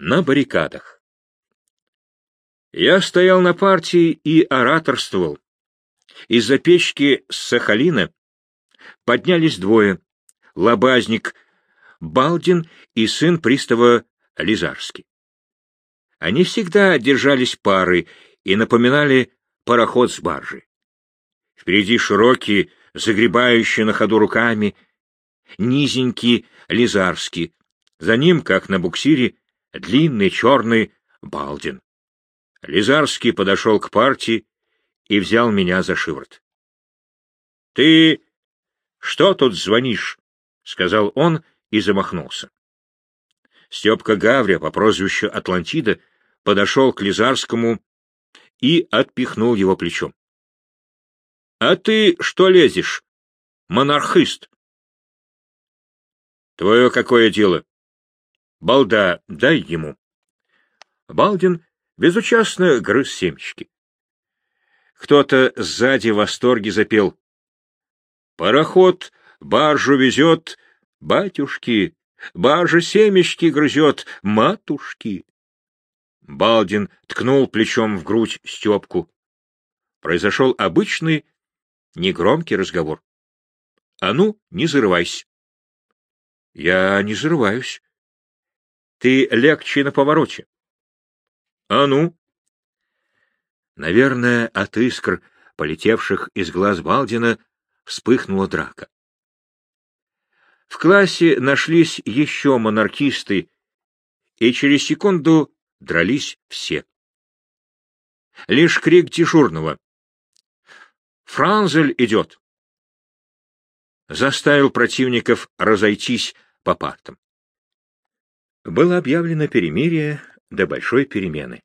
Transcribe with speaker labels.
Speaker 1: на баррикадах. Я стоял на партии и ораторствовал. Из-за печки с Сахалина поднялись двое — лобазник Балдин и сын пристава Лизарский. Они всегда держались пары и напоминали пароход с баржи. Впереди широкий, загребающий на ходу руками, низенький Лизарский, за ним, как на буксире, длинный черный Балдин. Лизарский подошел к партии и взял меня за шиворот. — Ты что тут звонишь? — сказал он и замахнулся. Степка Гавря по прозвищу Атлантида подошел к Лизарскому и отпихнул его плечом. — А ты что лезешь, монархист? — Твое какое дело? — Балда, дай ему. Балдин безучастно грыз семечки. Кто-то сзади в восторге запел. «Пароход баржу везет, батюшки, баржа семечки грызет, матушки». Балдин ткнул плечом в грудь Степку. Произошел обычный, негромкий разговор. — А ну, не зарывайся. — Я не зарываюсь. — Ты легче на повороте. — А ну. Наверное, от искр, полетевших из глаз Балдина, вспыхнула драка. В классе нашлись еще монархисты, и через секунду дрались все. Лишь крик дежурного «Франзель идет!» заставил противников разойтись по партам. Было объявлено перемирие до большой перемены.